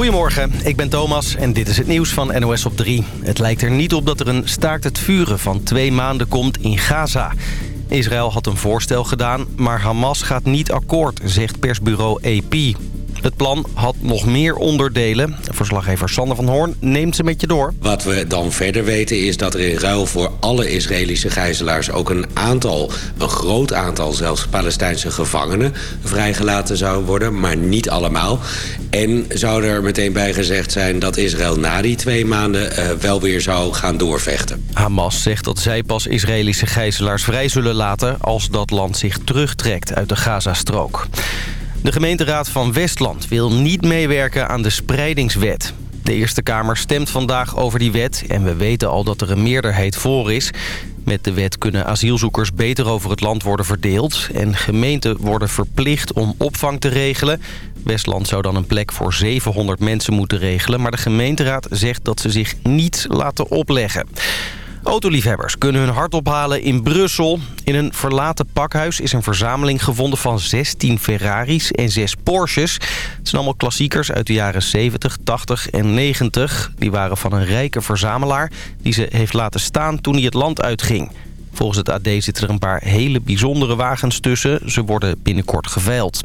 Goedemorgen, ik ben Thomas en dit is het nieuws van NOS op 3. Het lijkt er niet op dat er een staakt het vuren van twee maanden komt in Gaza. Israël had een voorstel gedaan, maar Hamas gaat niet akkoord, zegt persbureau AP. Het plan had nog meer onderdelen. Verslaggever Sander van Hoorn neemt ze met je door. Wat we dan verder weten is dat er in ruil voor alle Israëlische gijzelaars... ook een aantal, een groot aantal zelfs Palestijnse gevangenen vrijgelaten zou worden. Maar niet allemaal. En zou er meteen bij gezegd zijn dat Israël na die twee maanden uh, wel weer zou gaan doorvechten. Hamas zegt dat zij pas Israëlische gijzelaars vrij zullen laten... als dat land zich terugtrekt uit de Gazastrook. De gemeenteraad van Westland wil niet meewerken aan de spreidingswet. De Eerste Kamer stemt vandaag over die wet en we weten al dat er een meerderheid voor is. Met de wet kunnen asielzoekers beter over het land worden verdeeld... en gemeenten worden verplicht om opvang te regelen. Westland zou dan een plek voor 700 mensen moeten regelen... maar de gemeenteraad zegt dat ze zich niets laten opleggen. Autoliefhebbers kunnen hun hart ophalen in Brussel. In een verlaten pakhuis is een verzameling gevonden van 16 Ferraris en 6 Porsches. Het zijn allemaal klassiekers uit de jaren 70, 80 en 90. Die waren van een rijke verzamelaar die ze heeft laten staan toen hij het land uitging. Volgens het AD zitten er een paar hele bijzondere wagens tussen. Ze worden binnenkort geveild.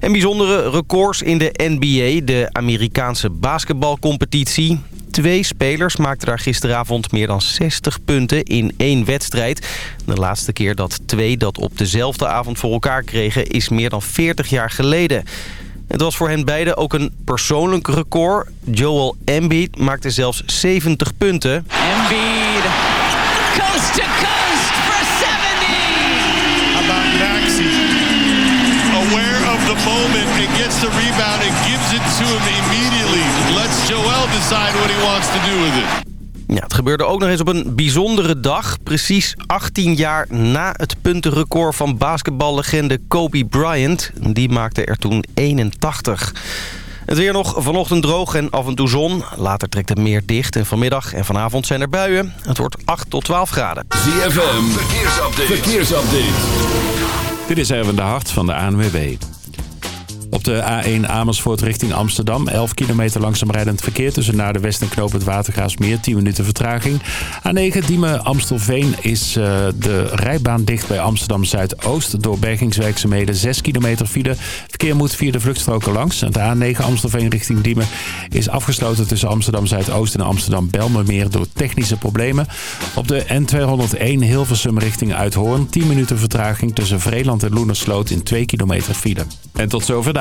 En bijzondere records in de NBA, de Amerikaanse basketbalcompetitie. Twee spelers maakten daar gisteravond meer dan 60 punten in één wedstrijd. De laatste keer dat twee dat op dezelfde avond voor elkaar kregen is meer dan 40 jaar geleden. Het was voor hen beiden ook een persoonlijk record. Joel Embiid maakte zelfs 70 punten. Embiid, coast het gebeurde ook nog eens op een bijzondere dag. Precies 18 jaar na het puntenrecord van basketballegende Kobe Bryant. Die maakte er toen 81. Het weer nog vanochtend droog en af en toe zon. Later trekt het meer dicht en vanmiddag en vanavond zijn er buien. Het wordt 8 tot 12 graden. ZFM, verkeersupdate. verkeersupdate. Dit is even de hart van de ANWB. Op de A1 Amersfoort richting Amsterdam. 11 kilometer langzaam rijdend verkeer tussen naar de West en Knoop het Watergaasmeer. 10 minuten vertraging. A9 Diemen Amstelveen is uh, de rijbaan dicht bij Amsterdam Zuidoost. Door bergingswerkzaamheden 6 kilometer file. Verkeer moet via de vluchtstroken langs. De A9 Amstelveen richting Diemen is afgesloten tussen Amsterdam Zuidoost en Amsterdam Belmermeer door technische problemen. Op de N201 Hilversum richting Uithoorn. 10 minuten vertraging tussen Vreeland en Loenersloot in 2 kilometer file. En tot zover de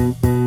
Thank you.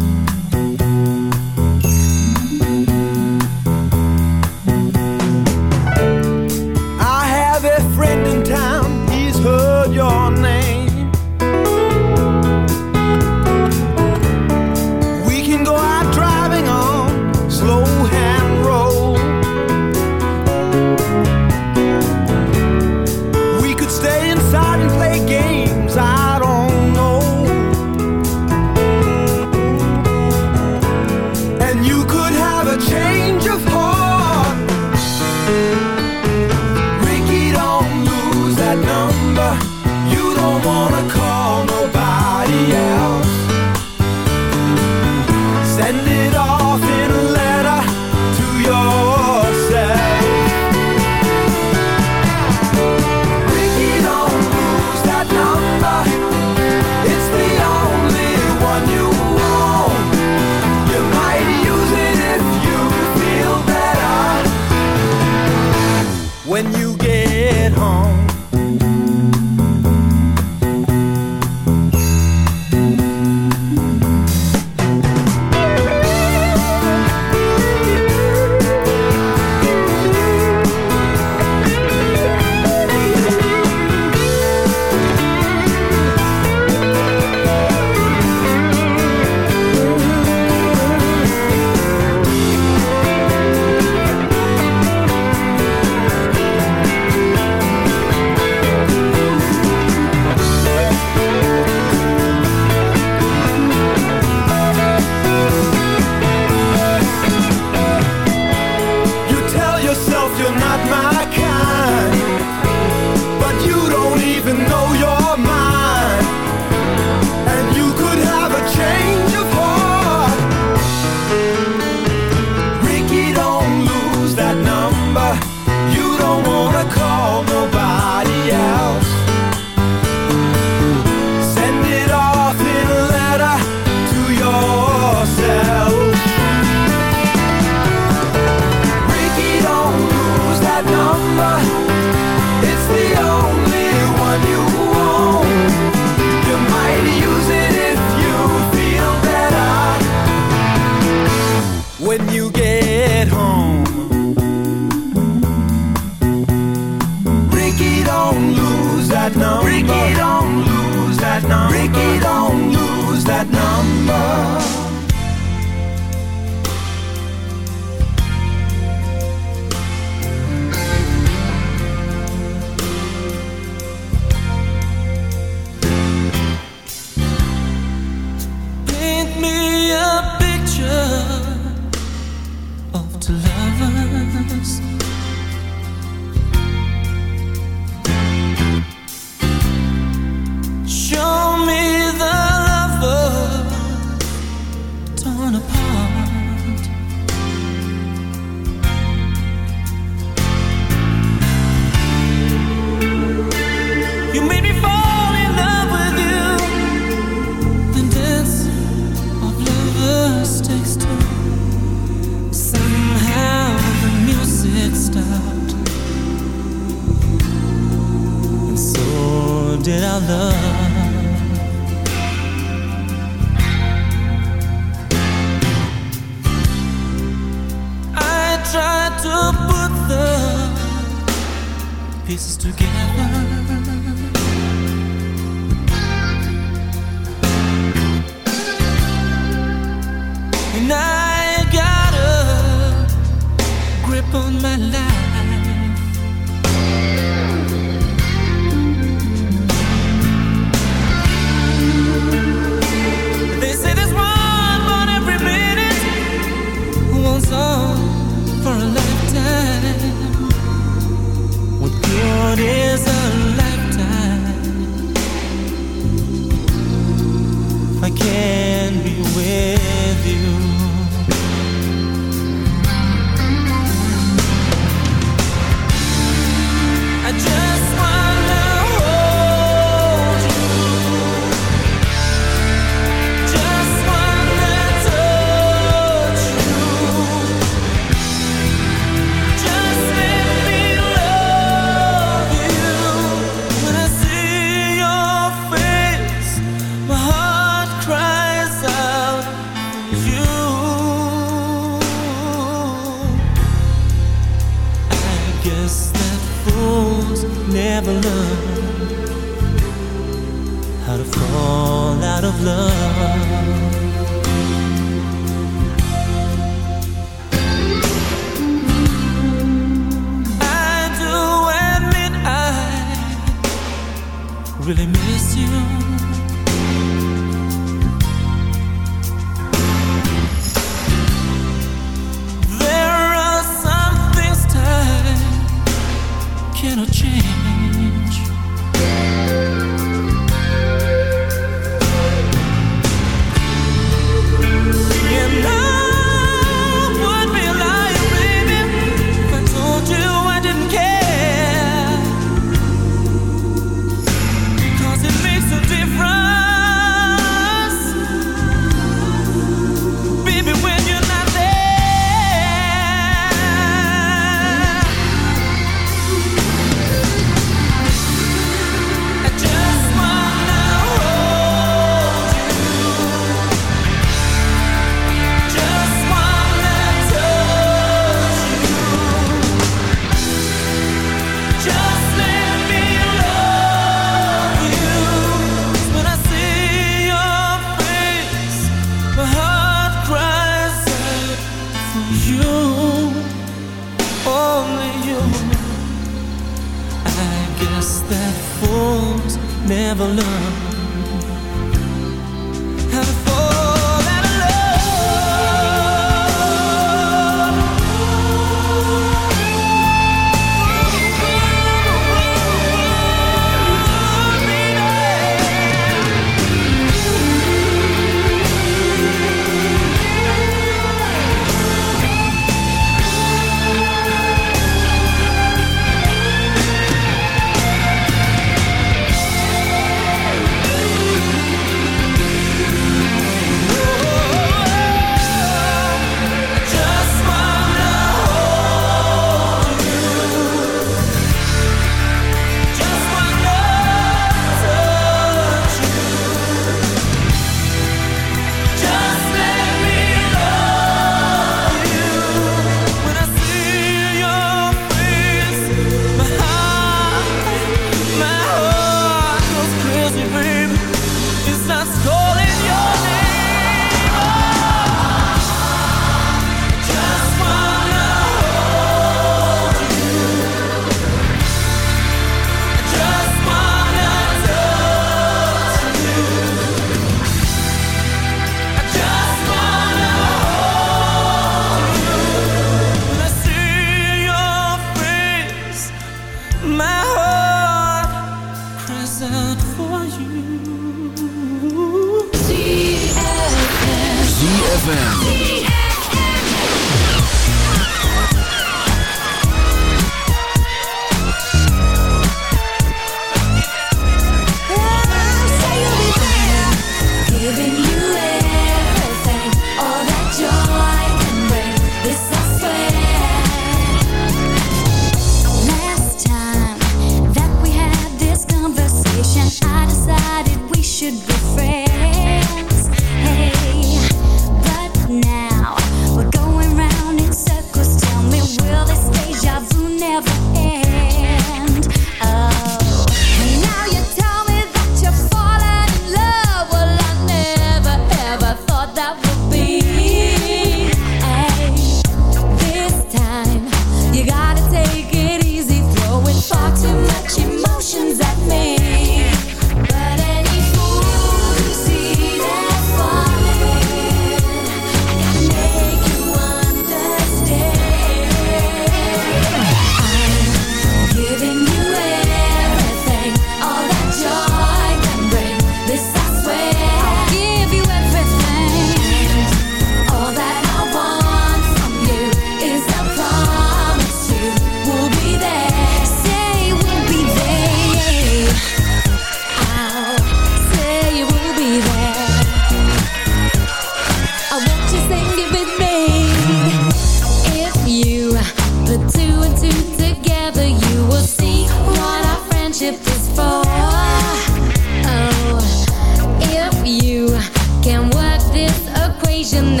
vision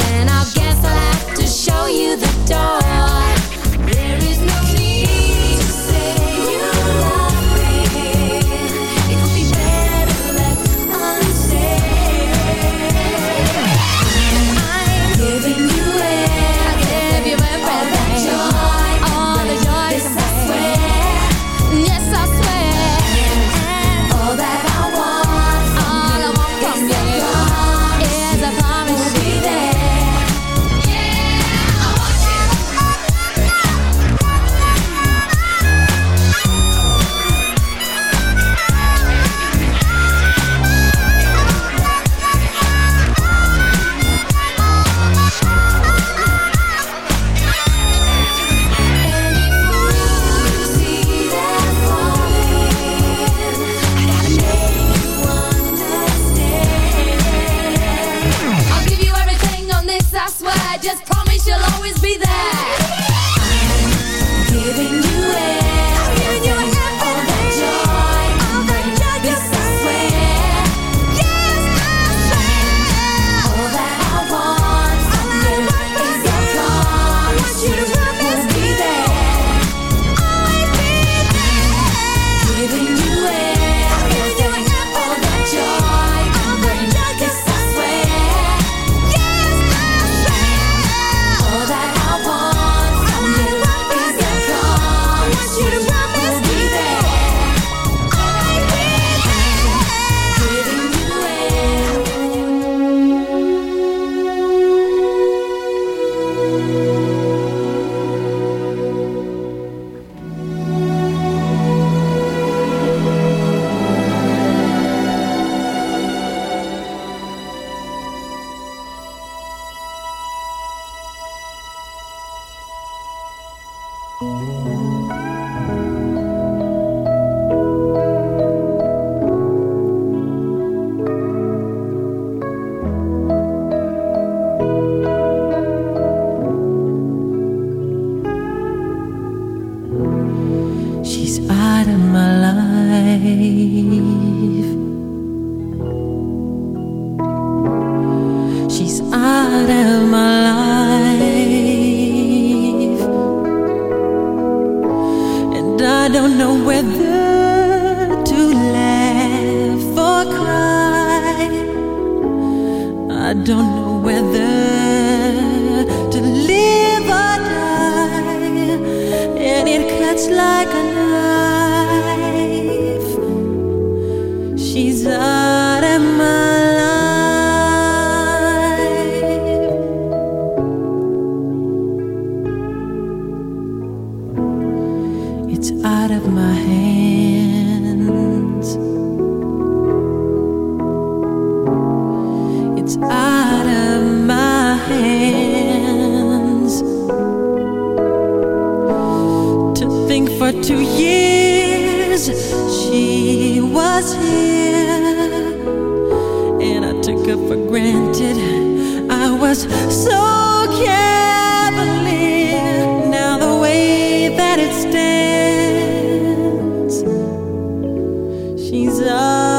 Jesus.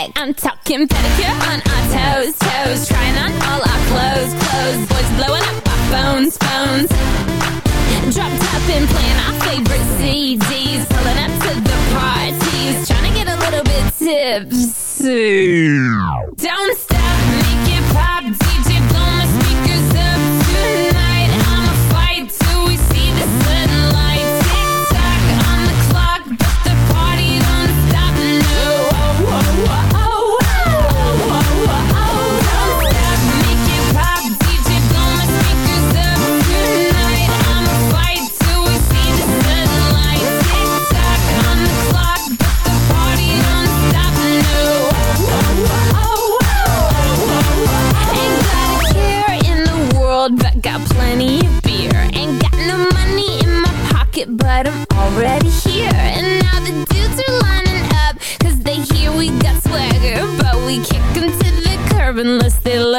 leg. I'm talking pedicure on our toes, toes. Trying on all our clothes, clothes. Boys blowing up our phones, phones. Dropped up and playing our favorite CDs. Pulling up to the parties. Trying to get a little bit tipsy. Don't stop me.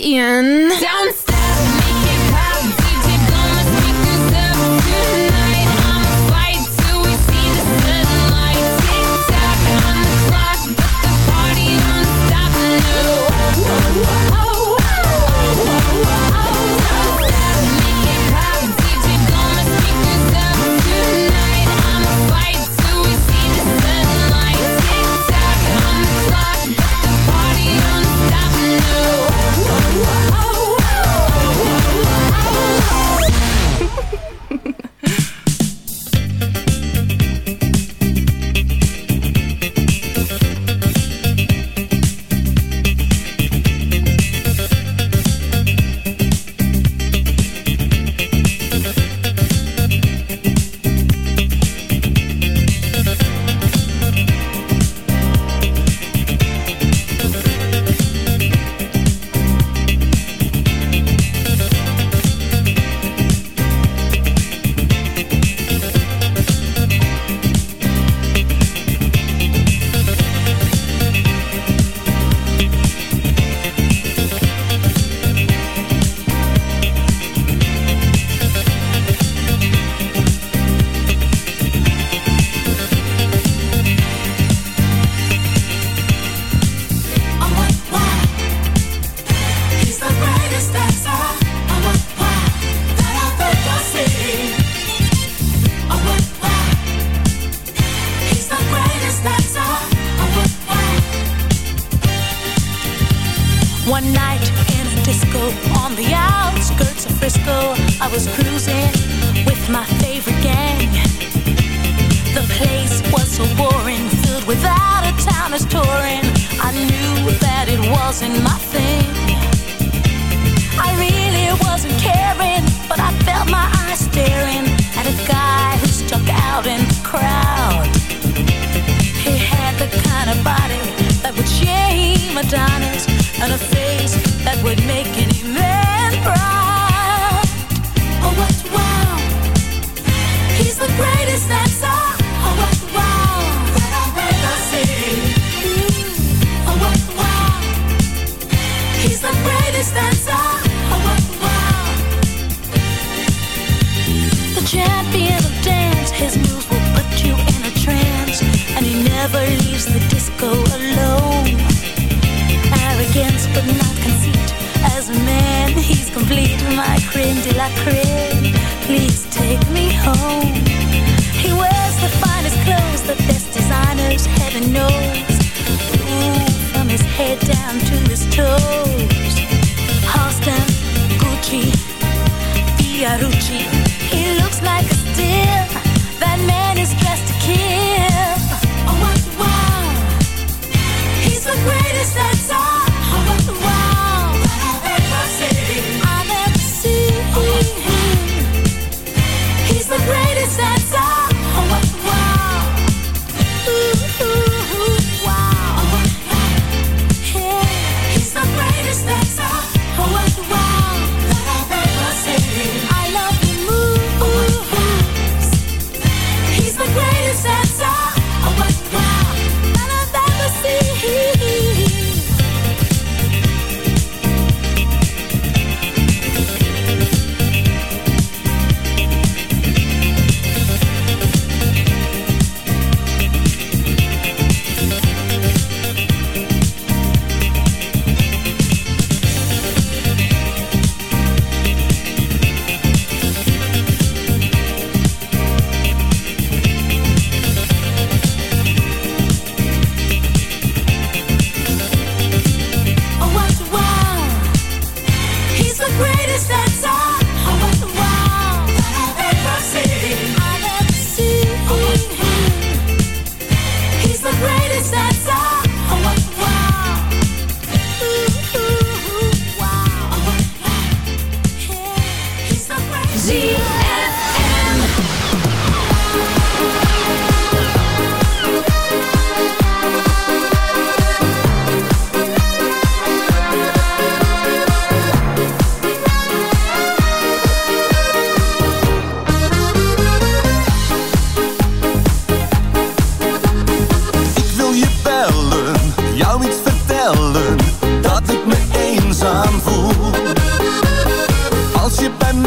in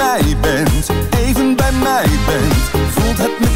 mij bent, even bij mij bent, voelt het meteen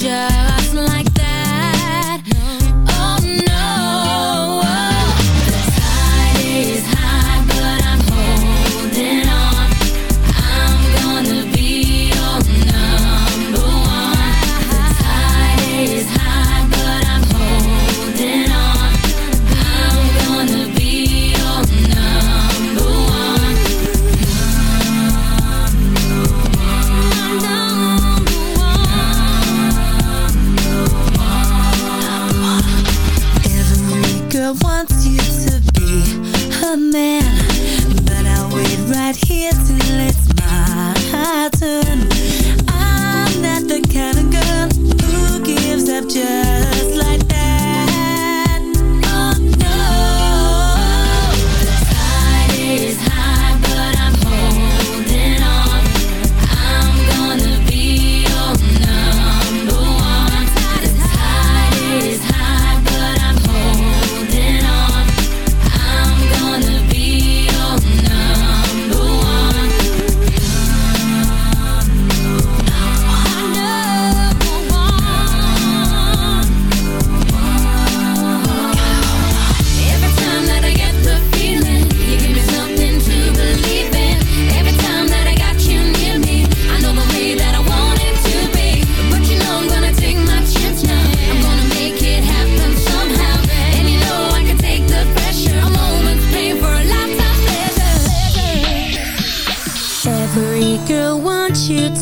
just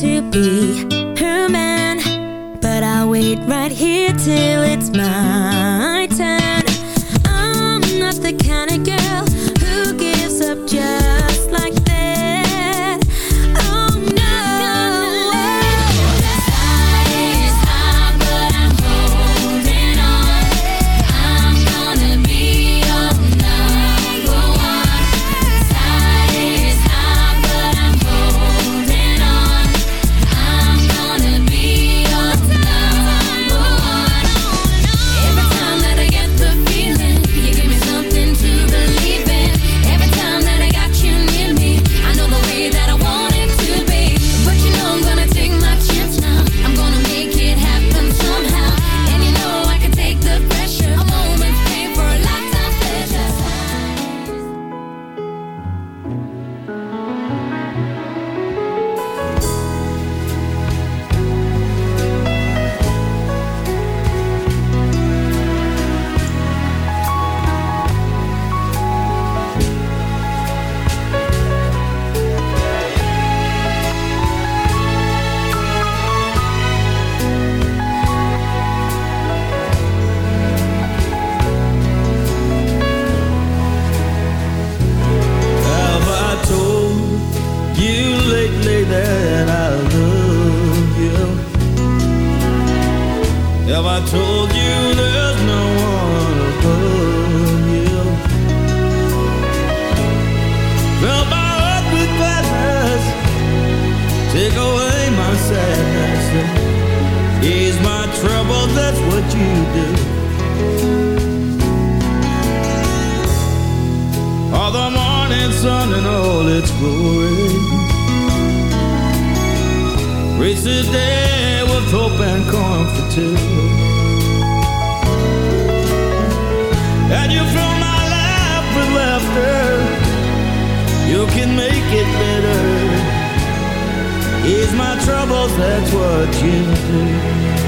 to be her man. But I'll wait right here till it's mine. that's what you do. All the morning sun and all its glory. Reach the day with hope and comfort too. And you fill my life with laughter. You can make it better. Ease my troubles, that's what you do.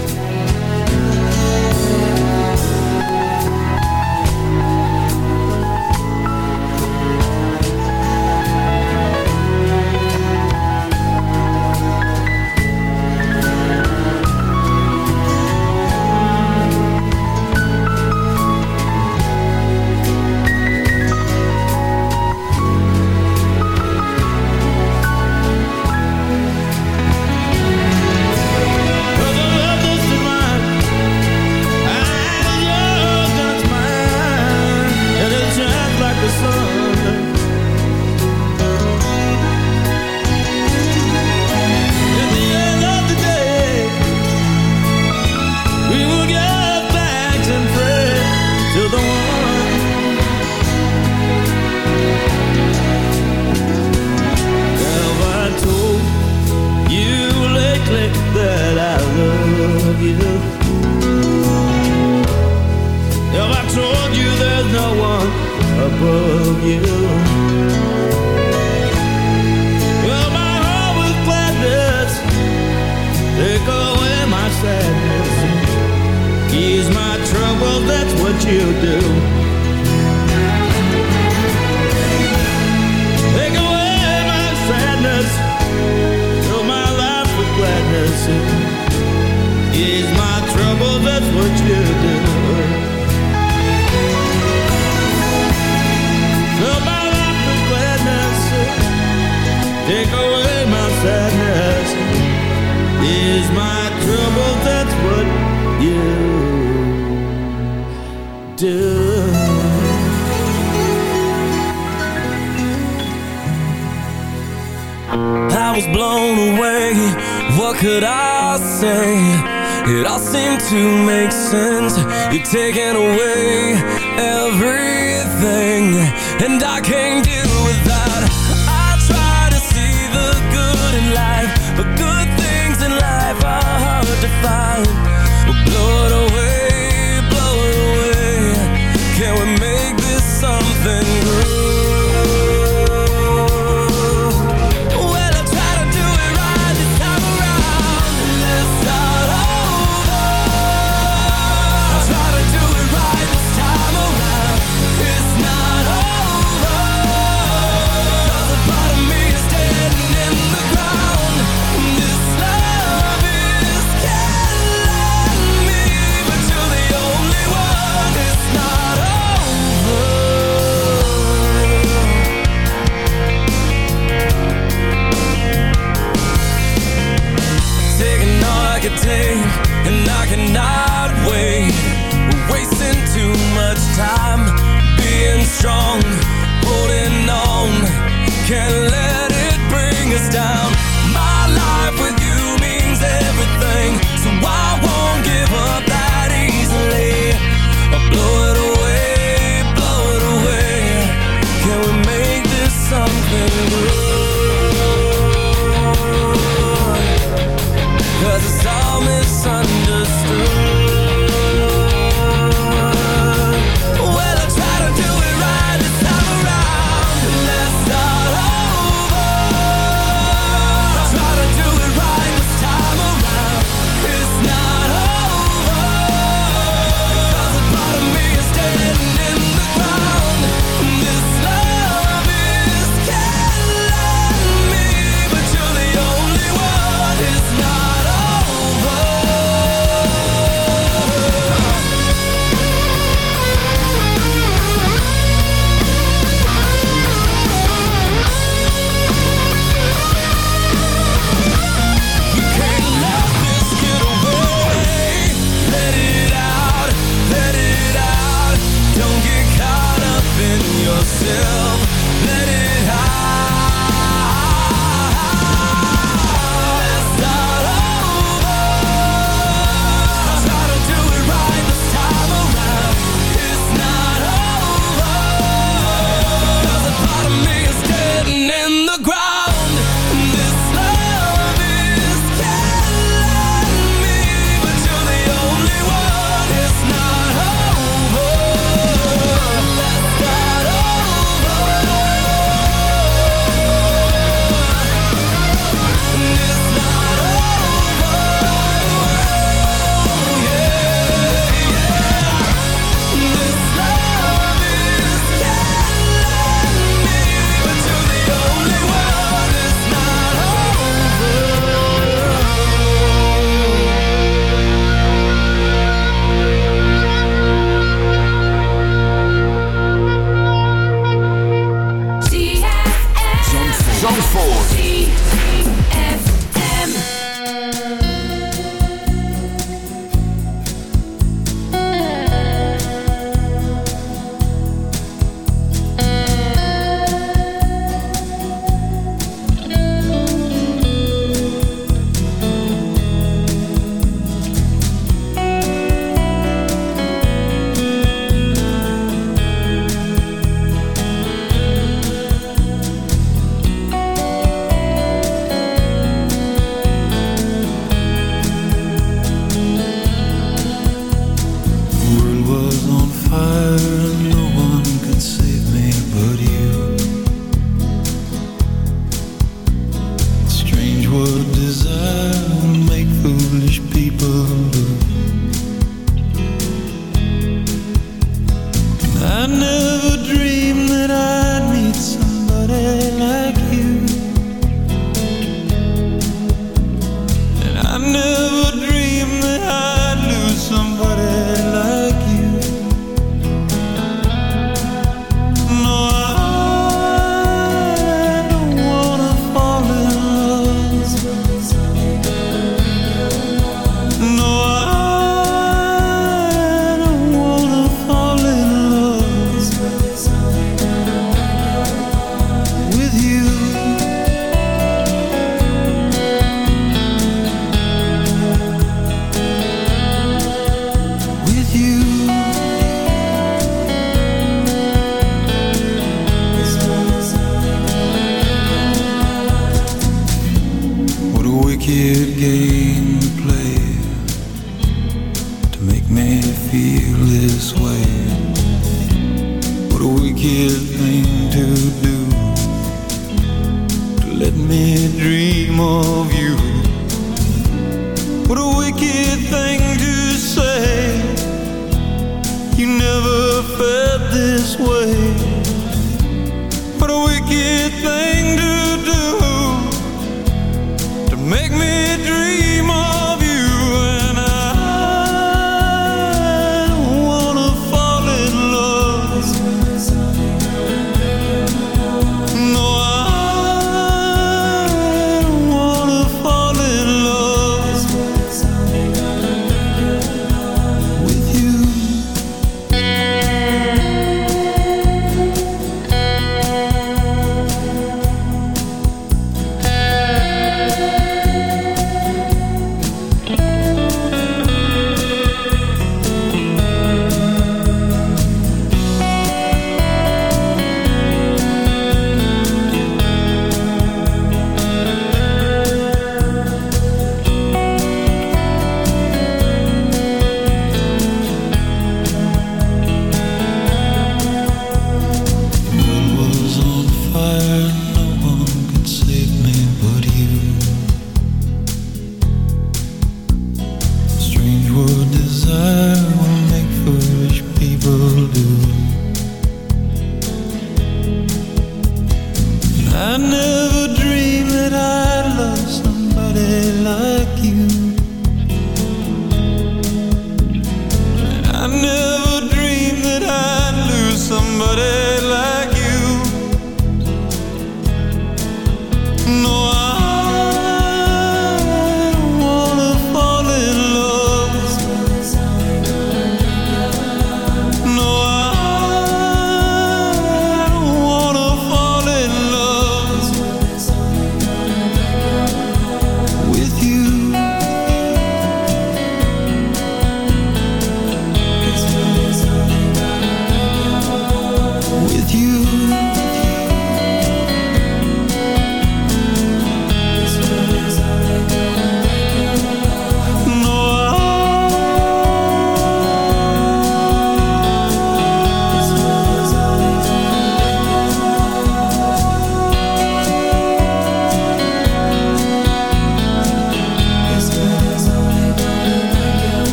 something grew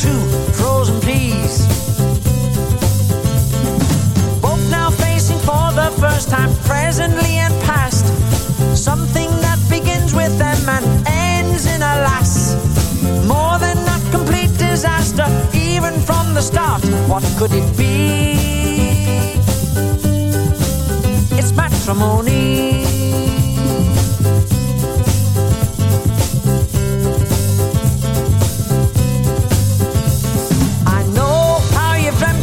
two frozen peas. Both now facing for the first time, presently and past. Something that begins with them and ends in a lass. More than a complete disaster, even from the start. What could it be? It's matrimony.